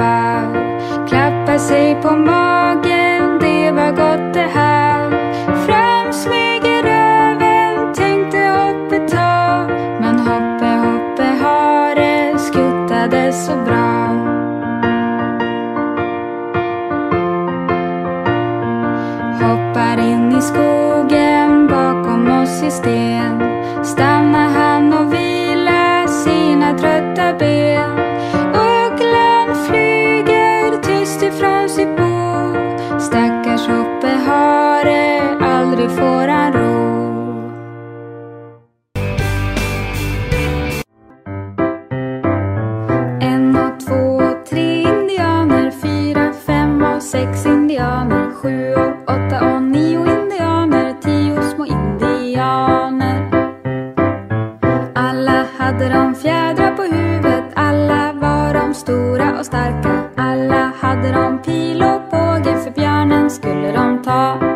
pappa Klappa sig på magen, det var gott det här. Fram smyger röven, tänkte Hoppe ta. Men Hoppe, Hoppe hare skuttade så bra. Hoppar in i skogen bakom oss i sten. Skulle de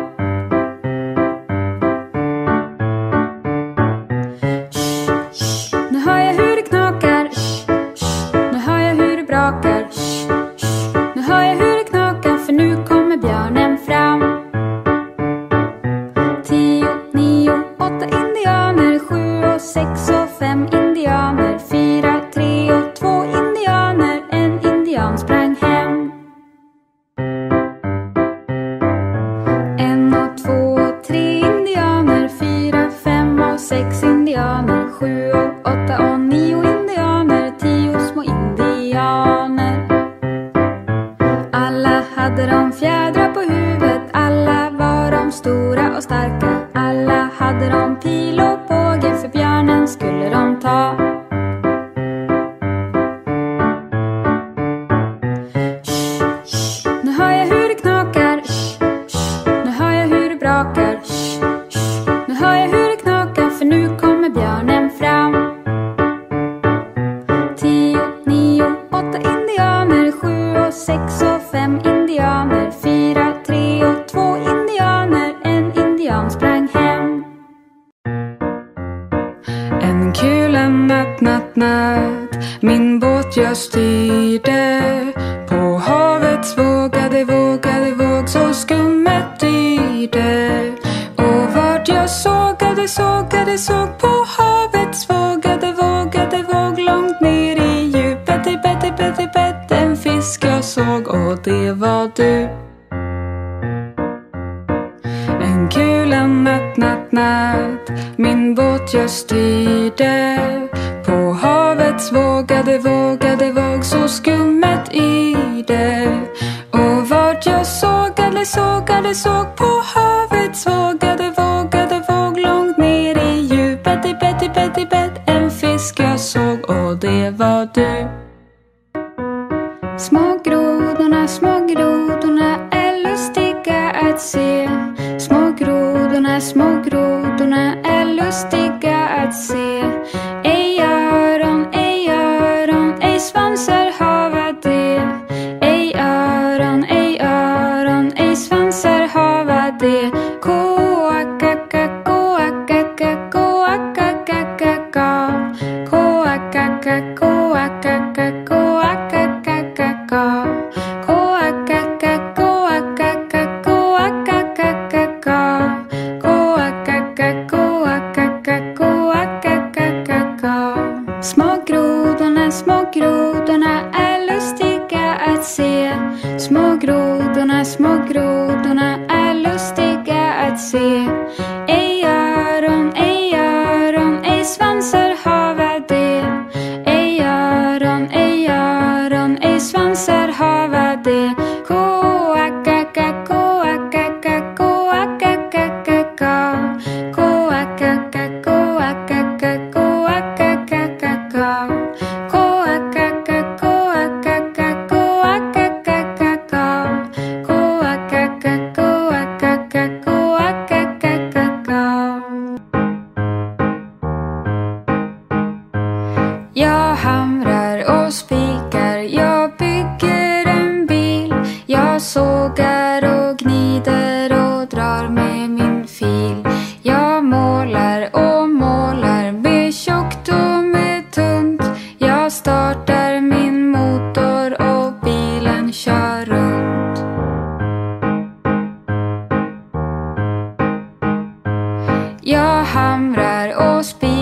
Och sex och fem indianer. Fyra, tre och två indianer. En indian sprang hem. En kula natt, natt, natt Min båt jag styrde På havets vågade, vågade våg Så skummet yrde Och vart jag sågade, sågade, såg På du. En kul en natt, natt, natt. Min båt jag styrde. På havets vågade, vågade våg Så skummet yrde Och vart jag sågade, sågade, såg På havets vågade, vågade våg Långt ner i djupet, i bett, i bett, i bett. En fisk jag såg och det var du. Små att se. Små grodorna, små grodorna är lustiga små grodorna är lustiga att se. Ej öron, ej öron, ej svansar hava det. Ej öron, ej öron, ej svansar hava det. Jag hamrar och spikar, jag bygger en bil. Jag sågar och gnider och drar med min fil. Jag målar och målar med tjockt och med tunt. Jag startar min motor och bilen kör runt. Jag hamrar och spikar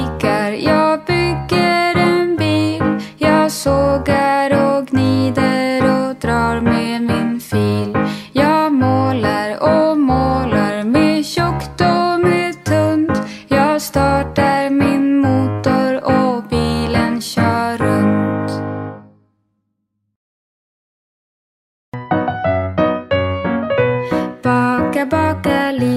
bakali.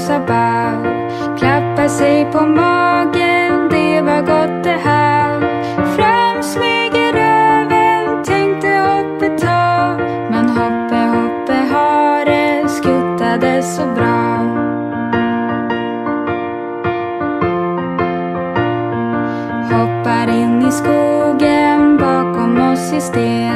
dansar ball. Klappar sig på magen, det var gott det här. Fram smyger röven, tänkte hoppe ta. Men hoppe hoppe hare skuttade så bra. Hoppar in i skogen bakom oss i sten.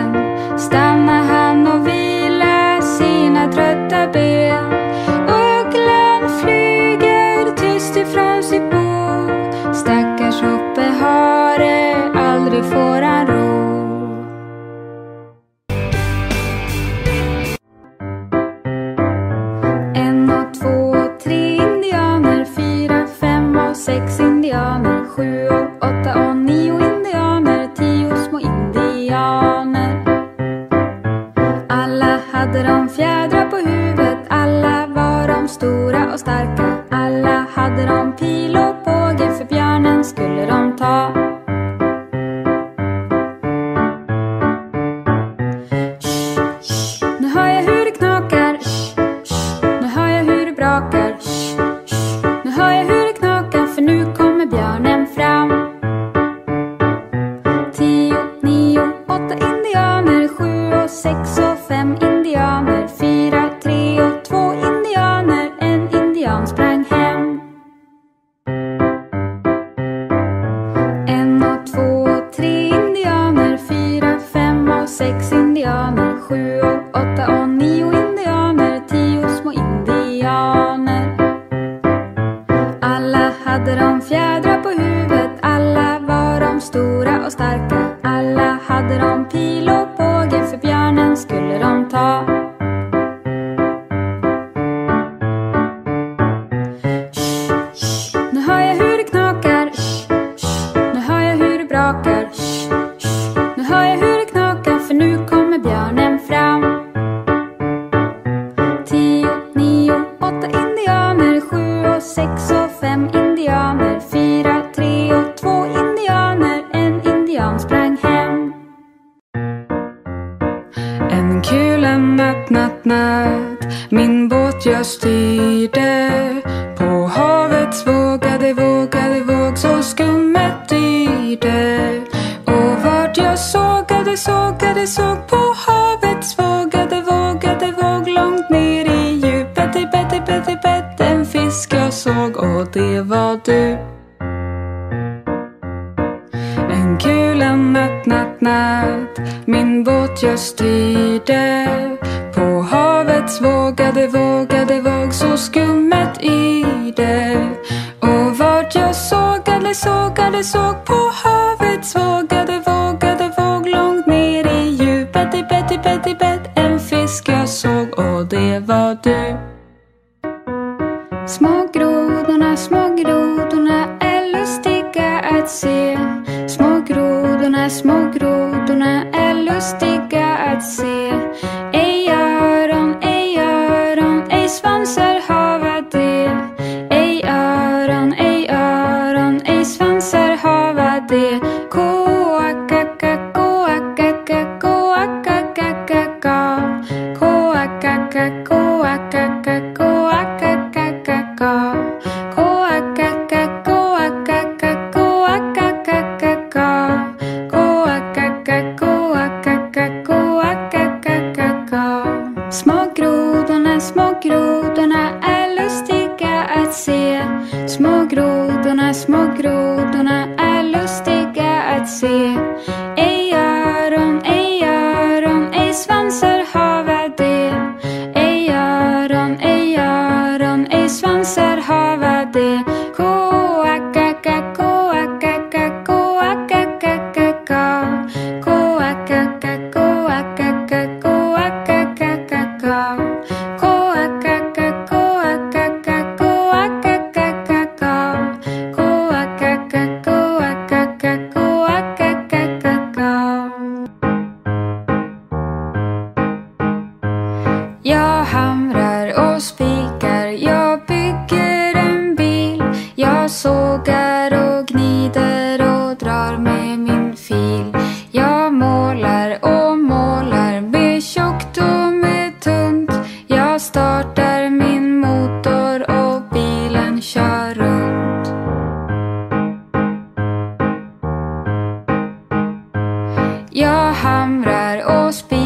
감사합니다. so vågade, såg på havet, svagade, vågade, våg långt ner i djupet. I bett, i bett, i bett, en fisk jag såg och det var du. Små grodorna, små grodorna är lustiga att se. Små grodorna, små grodorna är lustiga att se. Ej öron, ej öron, ej svansar でこわかかこわかかこわかかかかこわかかこわかかこわかかかかこわかかこわかかこわかかかかこわかかこわかかこわかかかか Jag hamrar och spikar sågar och gnider och drar med min fil. Jag målar och målar med tjockt och med tunt. Jag startar min motor och bilen kör runt. Jag hamrar och spikar